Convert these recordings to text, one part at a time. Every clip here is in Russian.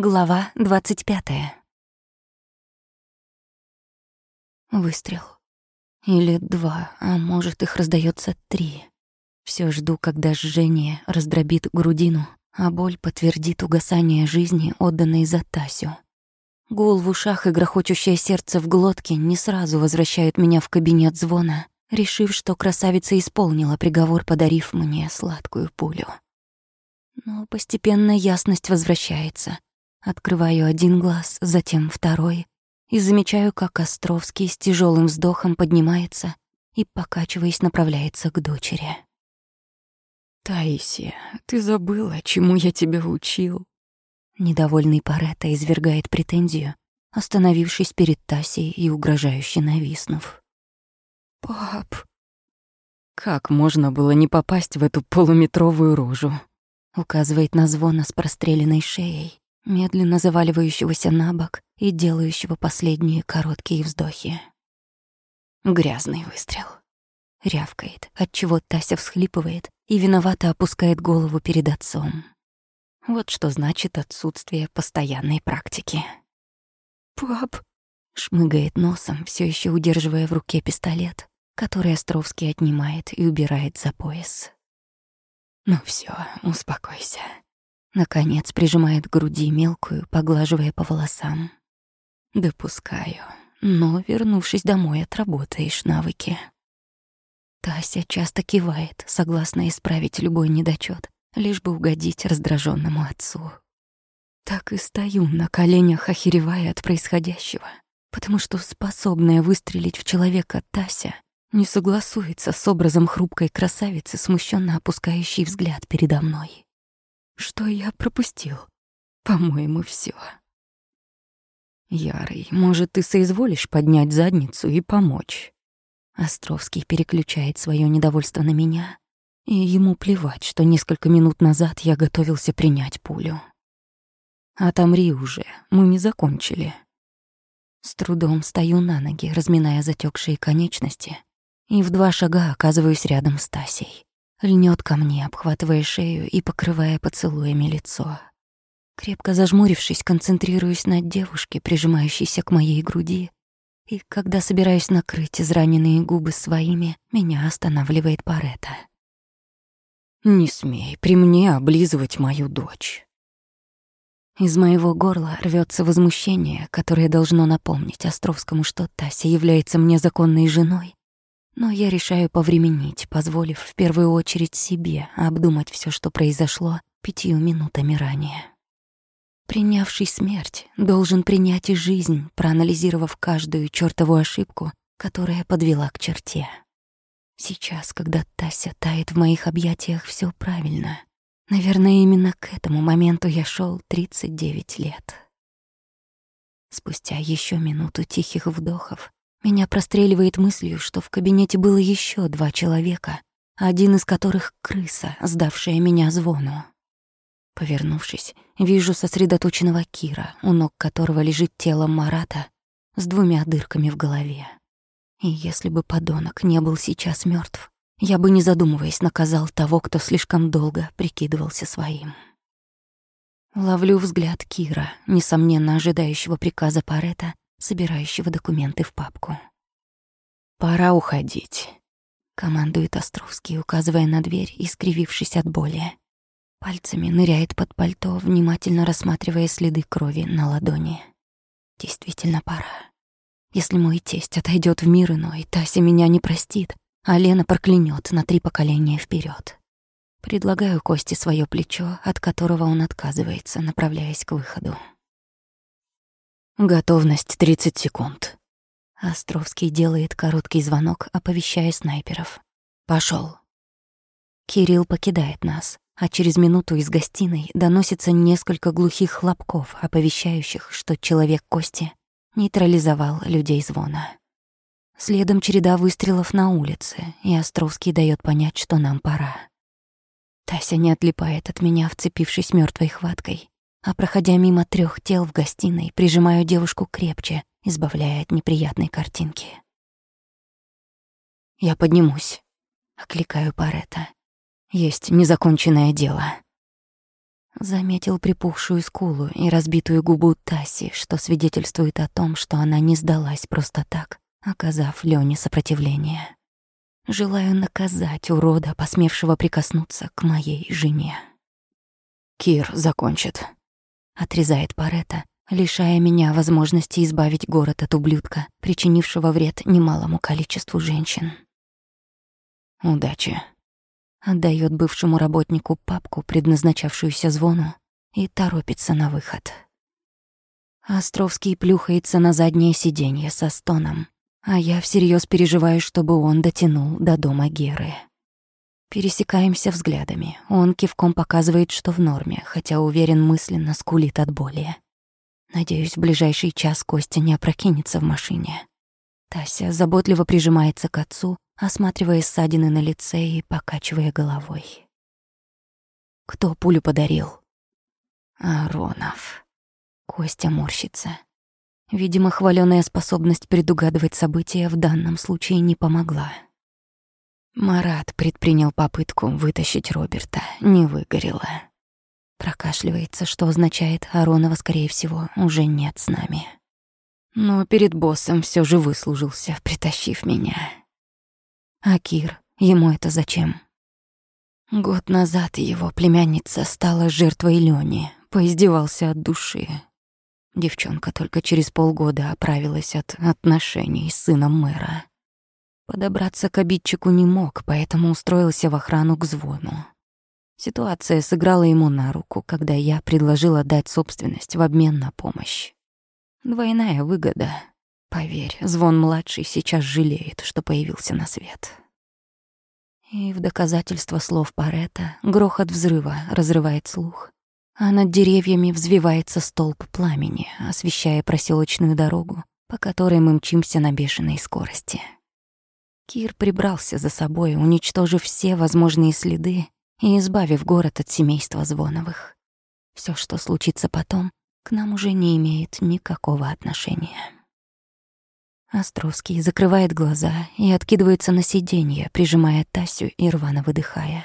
Глава двадцать пятая. Выстрел. Или два, а может, их раздается три. Все жду, когда жжение раздробит грудину, а боль подтвердит угасание жизни, отданной за Тасю. Гул в ушах и грохочущее сердце в глотке не сразу возвращают меня в кабинет звона, решив, что красавица исполнила приговор, подарив мне сладкую пулю. Но постепенно ясность возвращается — Открываю один глаз, затем второй, и замечаю, как Островский с тяжелым вздохом поднимается и, покачиваясь, направляется к дочери. «Таисия, ты забыла, чему я тебя учил?» Недовольный Паретта извергает претензию, остановившись перед Тасей и угрожающе нависнув. «Пап...» «Как можно было не попасть в эту полуметровую рожу?» Указывает на звона с простреленной шеей медленно заваливающегося на бок и делающего последние короткие вздохи. Грязный выстрел. Рявкает, отчего Тася всхлипывает и виновато опускает голову перед отцом. Вот что значит отсутствие постоянной практики. «Пап!» — шмыгает носом, все еще удерживая в руке пистолет, который Островский отнимает и убирает за пояс. «Ну все, успокойся. Наконец прижимает к груди мелкую, поглаживая по волосам. Допускаю, но, вернувшись домой, отработаешь навыки. Тася часто кивает, согласно исправить любой недочет, лишь бы угодить раздраженному отцу. Так и стою на коленях, охеревая от происходящего, потому что способная выстрелить в человека Тася не согласуется с образом хрупкой красавицы, смущенно опускающей взгляд передо мной. Что я пропустил? По-моему, все. Ярый, может, ты соизволишь поднять задницу и помочь? Островский переключает свое недовольство на меня, и ему плевать, что несколько минут назад я готовился принять пулю. Отомри уже, мы не закончили. С трудом стою на ноги, разминая затекшие конечности, и в два шага оказываюсь рядом с Тасей. Льнет ко мне, обхватывая шею и покрывая поцелуями лицо. Крепко зажмурившись, концентрируюсь на девушке, прижимающейся к моей груди, и когда собираюсь накрыть израненные губы своими, меня останавливает Парета. «Не смей при мне облизывать мою дочь». Из моего горла рвется возмущение, которое должно напомнить Островскому, что Тася является мне законной женой, но я решаю повременить, позволив в первую очередь себе обдумать все, что произошло пятью минутами ранее. Принявший смерть должен принять и жизнь, проанализировав каждую чертову ошибку, которая подвела к черте. Сейчас, когда Тася тает в моих объятиях, все правильно. Наверное, именно к этому моменту я шел 39 лет. Спустя еще минуту тихих вдохов меня простреливает мыслью, что в кабинете было еще два человека, один из которых — крыса, сдавшая меня звону. Повернувшись, вижу сосредоточенного Кира, у ног которого лежит тело Марата с двумя дырками в голове. И если бы подонок не был сейчас мертв, я бы, не задумываясь, наказал того, кто слишком долго прикидывался своим. Ловлю взгляд Кира, несомненно ожидающего приказа Парета, собирающего документы в папку. «Пора уходить», — командует Островский, указывая на дверь и скривившись от боли. Пальцами ныряет под пальто, внимательно рассматривая следы крови на ладони. Действительно пора. Если мой тесть отойдет в мир иной, Тася меня не простит, а Лена проклянет на три поколения вперед. Предлагаю Косте свое плечо, от которого он отказывается, направляясь к выходу. Готовность 30 секунд. Островский делает короткий звонок, оповещая снайперов. Пошел. Кирилл покидает нас, а через минуту из гостиной доносится несколько глухих хлопков, оповещающих, что человек Кости нейтрализовал людей звона. Следом череда выстрелов на улице, и Островский дает понять, что нам пора. Тася не отлипает от меня, вцепившись мертвой хваткой, а проходя мимо трех тел в гостиной, прижимаю девушку крепче, избавляя от неприятной картинки. «Я поднимусь», — окликаю Парета. «Есть незаконченное дело». Заметил припухшую скулу и разбитую губу Таси, что свидетельствует о том, что она не сдалась просто так, оказав Лёне сопротивление. Желаю наказать урода, посмевшего прикоснуться к моей жене. «Кир закончит», — отрезает Парета, лишая меня возможности избавить город от ублюдка, причинившего вред немалому количеству женщин. «Удачи», отдает бывшему работнику папку, предназначавшуюся звону, и торопится на выход. Островский плюхается на заднее сиденье со стоном, а я всерьез переживаю, чтобы он дотянул до дома Геры. Пересекаемся взглядами. Он кивком показывает, что в норме, хотя уверен мысленно скулит от боли. Надеюсь, в ближайший час Костя не опрокинется в машине. Тася заботливо прижимается к отцу, осматривая ссадины на лице и покачивая головой. «Кто пулю подарил?» «Аронов». Костя морщится. Видимо, хваленая способность предугадывать события в данном случае не помогла. Марат предпринял попытку вытащить Роберта, не выгорело. Прокашливается, что означает, Аронова, скорее всего, уже нет с нами. Но перед боссом все же выслужился, притащив меня. А Кир, ему это зачем? Год назад его племянница стала жертвой Лёни, поиздевался от души. Девчонка только через полгода оправилась от отношений с сыном мэра. Подобраться к обидчику не мог, поэтому устроился в охрану к звону. Ситуация сыграла ему на руку, когда я предложила дать собственность в обмен на помощь. Двойная выгода. Поверь, Звон-младший сейчас жалеет, что появился на свет. И в доказательство слов Парета грохот взрыва разрывает слух, а над деревьями взвивается столб пламени, освещая проселочную дорогу, по которой мы мчимся на бешеной скорости. Кир прибрался за собой, уничтожив все возможные следы и избавив город от семейства Звоновых. Все, что случится потом, к нам уже не имеет никакого отношения. Островский закрывает глаза и откидывается на сиденье, прижимая Тасю и рвано выдыхая.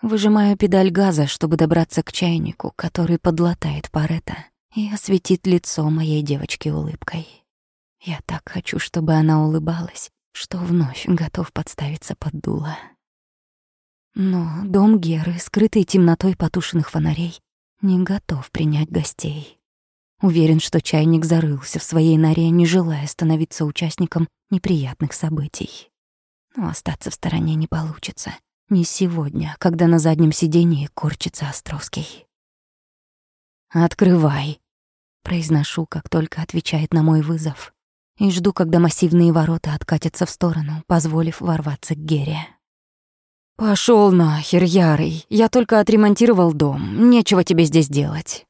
Выжимаю педаль газа, чтобы добраться к чайнику, который подлатает Парета и осветит лицо моей девочки улыбкой. Я так хочу, чтобы она улыбалась, что вновь готов подставиться под дуло. Но дом Геры, скрытый темнотой потушенных фонарей, не готов принять гостей. Уверен, что чайник зарылся в своей норе, не желая становиться участником неприятных событий. Но остаться в стороне не получится. Не сегодня, когда на заднем сидении корчится Островский. «Открывай», — произношу, как только отвечает на мой вызов. И жду, когда массивные ворота откатятся в сторону, позволив ворваться к Гере. «Пошёл нахер, Ярый, я только отремонтировал дом, нечего тебе здесь делать».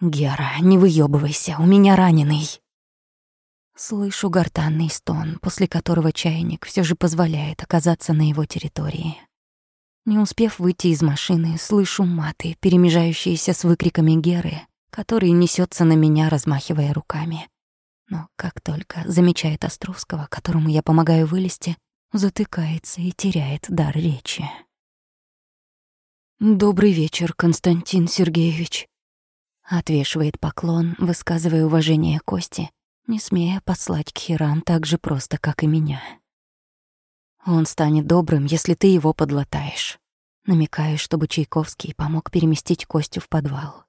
«Гера, не выёбывайся, у меня раненый». Слышу гортанный стон, после которого чайник все же позволяет оказаться на его территории. Не успев выйти из машины, слышу маты, перемежающиеся с выкриками Геры, который несется на меня, размахивая руками. Но как только замечает Островского, которому я помогаю вылезти, затыкается и теряет дар речи. «Добрый вечер, Константин Сергеевич», Отвешивает поклон, высказывая уважение Кости, не смея послать к херам так же просто, как и меня. Он станет добрым, если ты его подлатаешь. Намекаю, чтобы Чайковский помог переместить Костю в подвал.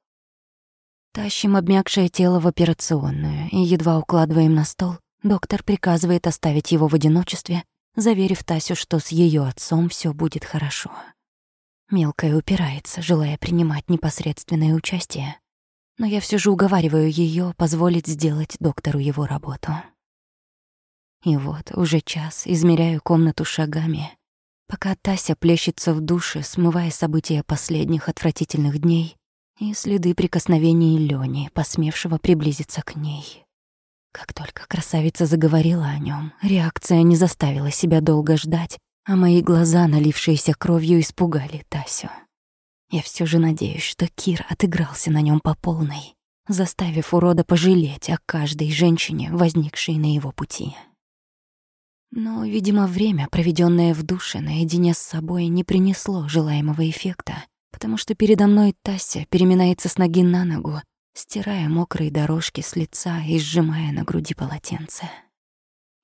Тащим обмякшее тело в операционную и едва укладываем на стол, доктор приказывает оставить его в одиночестве, заверив Тасю, что с ее отцом все будет хорошо. Мелкая упирается, желая принимать непосредственное участие, но я все же уговариваю ее позволить сделать доктору его работу. И вот уже час измеряю комнату шагами, пока Тася плещется в душе, смывая события последних отвратительных дней и следы прикосновений Лёни, посмевшего приблизиться к ней. Как только красавица заговорила о нем, реакция не заставила себя долго ждать, а мои глаза, налившиеся кровью, испугали Тасю. Я все же надеюсь, что Кир отыгрался на нем по полной, заставив урода пожалеть о каждой женщине, возникшей на его пути. Но, видимо, время, проведенное в душе наедине с собой, не принесло желаемого эффекта, потому что передо мной Тася переминается с ноги на ногу, стирая мокрые дорожки с лица и сжимая на груди полотенце.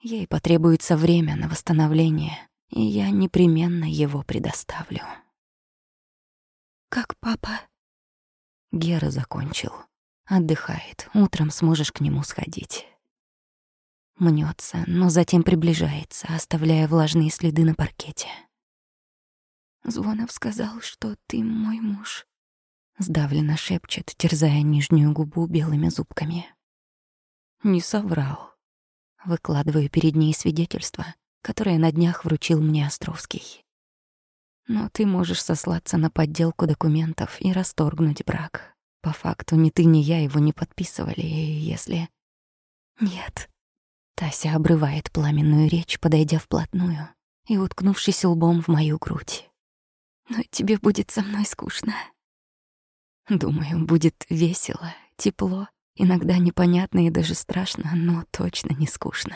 Ей потребуется время на восстановление, и я непременно его предоставлю. «Как папа?» Гера закончил. Отдыхает. Утром сможешь к нему сходить. Мнется, но затем приближается, оставляя влажные следы на паркете. Звонов сказал, что ты мой муж. Сдавленно шепчет, терзая нижнюю губу белыми зубками. Не соврал. Выкладываю перед ней свидетельство, которое на днях вручил мне Островский. Но ты можешь сослаться на подделку документов и расторгнуть брак. По факту ни ты, ни я его не подписывали, если... Нет. Тася обрывает пламенную речь, подойдя вплотную и уткнувшись лбом в мою грудь. Но тебе будет со мной скучно. Думаю, будет весело, тепло, иногда непонятно и даже страшно, но точно не скучно.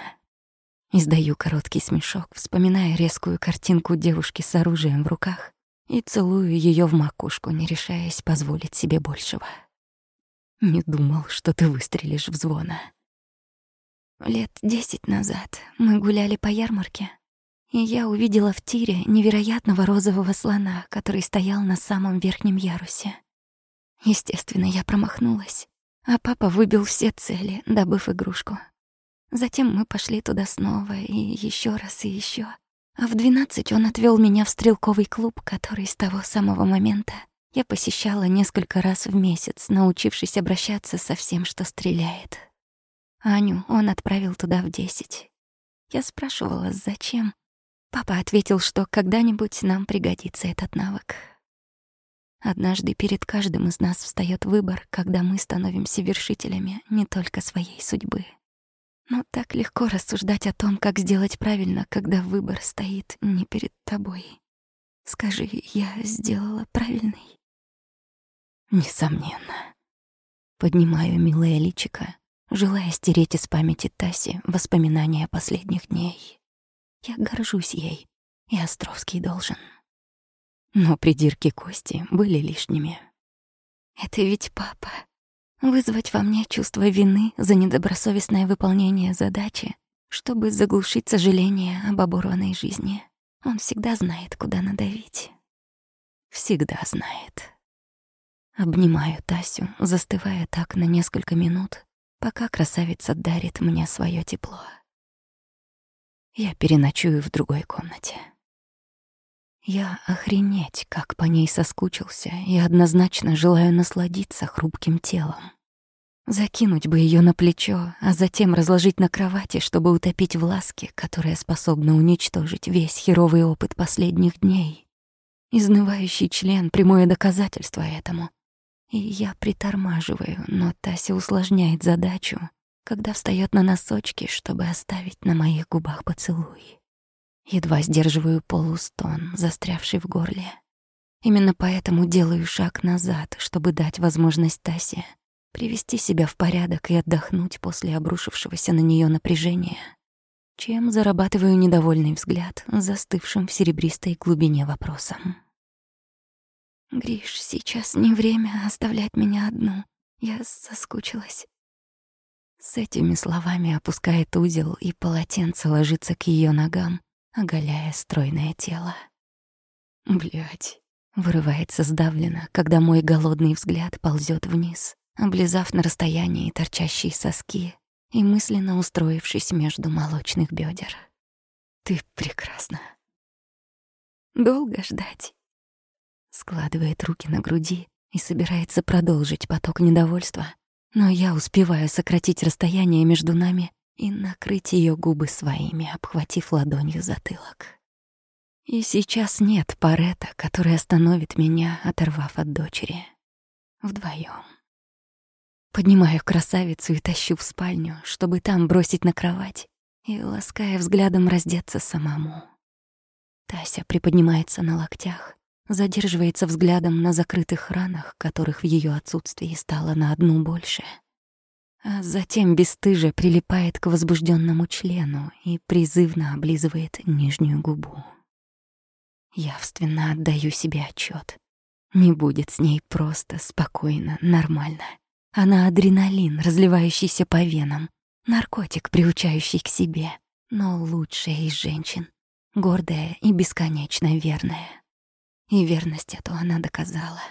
Издаю короткий смешок, вспоминая резкую картинку девушки с оружием в руках и целую ее в макушку, не решаясь позволить себе большего. Не думал, что ты выстрелишь в звона. Лет десять назад мы гуляли по ярмарке, и я увидела в тире невероятного розового слона, который стоял на самом верхнем ярусе. Естественно, я промахнулась, а папа выбил все цели, добыв игрушку. Затем мы пошли туда снова, и еще раз, и еще. А в двенадцать он отвел меня в стрелковый клуб, который с того самого момента я посещала несколько раз в месяц, научившись обращаться со всем, что стреляет. Аню он отправил туда в десять. Я спрашивала, зачем. Папа ответил, что когда-нибудь нам пригодится этот навык. Однажды перед каждым из нас встаёт выбор, когда мы становимся вершителями не только своей судьбы. Но так легко рассуждать о том, как сделать правильно, когда выбор стоит не перед тобой. Скажи, я сделала правильный? Несомненно. Поднимаю милое личико, желая стереть из памяти Таси воспоминания последних дней. Я горжусь ей, и Островский должен. Но придирки Кости были лишними. Это ведь папа. Вызвать во мне чувство вины за недобросовестное выполнение задачи, чтобы заглушить сожаление об оборванной жизни. Он всегда знает, куда надавить. Всегда знает. Обнимаю Тасю, застывая так на несколько минут, пока красавица дарит мне свое тепло. Я переночую в другой комнате. Я охренеть, как по ней соскучился, и однозначно желаю насладиться хрупким телом. Закинуть бы ее на плечо, а затем разложить на кровати, чтобы утопить в ласке, которая способна уничтожить весь херовый опыт последних дней. Изнывающий член — прямое доказательство этому — и я притормаживаю, но Тася усложняет задачу, когда встаёт на носочки, чтобы оставить на моих губах поцелуй. Едва сдерживаю полустон, застрявший в горле. Именно поэтому делаю шаг назад, чтобы дать возможность Тасе привести себя в порядок и отдохнуть после обрушившегося на неё напряжения, чем зарабатываю недовольный взгляд застывшим в серебристой глубине вопросом. Гриш, сейчас не время оставлять меня одну. Я соскучилась. С этими словами опускает узел, и полотенце ложится к ее ногам, оголяя стройное тело. Блять, вырывается сдавленно, когда мой голодный взгляд ползет вниз, облизав на расстоянии торчащие соски и мысленно устроившись между молочных бедер. Ты прекрасна. Долго ждать? складывает руки на груди и собирается продолжить поток недовольства. Но я успеваю сократить расстояние между нами и накрыть ее губы своими, обхватив ладонью затылок. И сейчас нет парета, который остановит меня, оторвав от дочери. Вдвоем. Поднимаю красавицу и тащу в спальню, чтобы там бросить на кровать и, лаская взглядом, раздеться самому. Тася приподнимается на локтях, задерживается взглядом на закрытых ранах, которых в ее отсутствии стало на одну больше. А затем бесстыже прилипает к возбужденному члену и призывно облизывает нижнюю губу. Явственно отдаю себе отчет. Не будет с ней просто, спокойно, нормально. Она адреналин, разливающийся по венам, наркотик, приучающий к себе, но лучшая из женщин, гордая и бесконечно верная. И верность эту она доказала.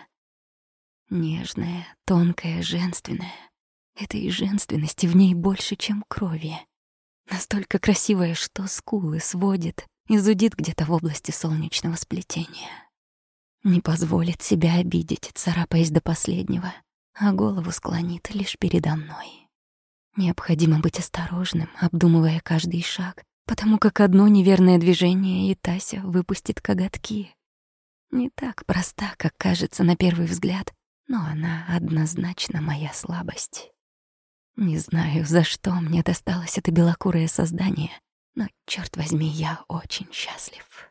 Нежная, тонкая, женственная. Этой женственности в ней больше, чем крови. Настолько красивая, что скулы сводит и зудит где-то в области солнечного сплетения. Не позволит себя обидеть, царапаясь до последнего, а голову склонит лишь передо мной. Необходимо быть осторожным, обдумывая каждый шаг, потому как одно неверное движение, и Тася выпустит коготки. Не так проста, как кажется на первый взгляд, но она однозначно моя слабость. Не знаю, за что мне досталось это белокурое создание, но, черт возьми, я очень счастлив.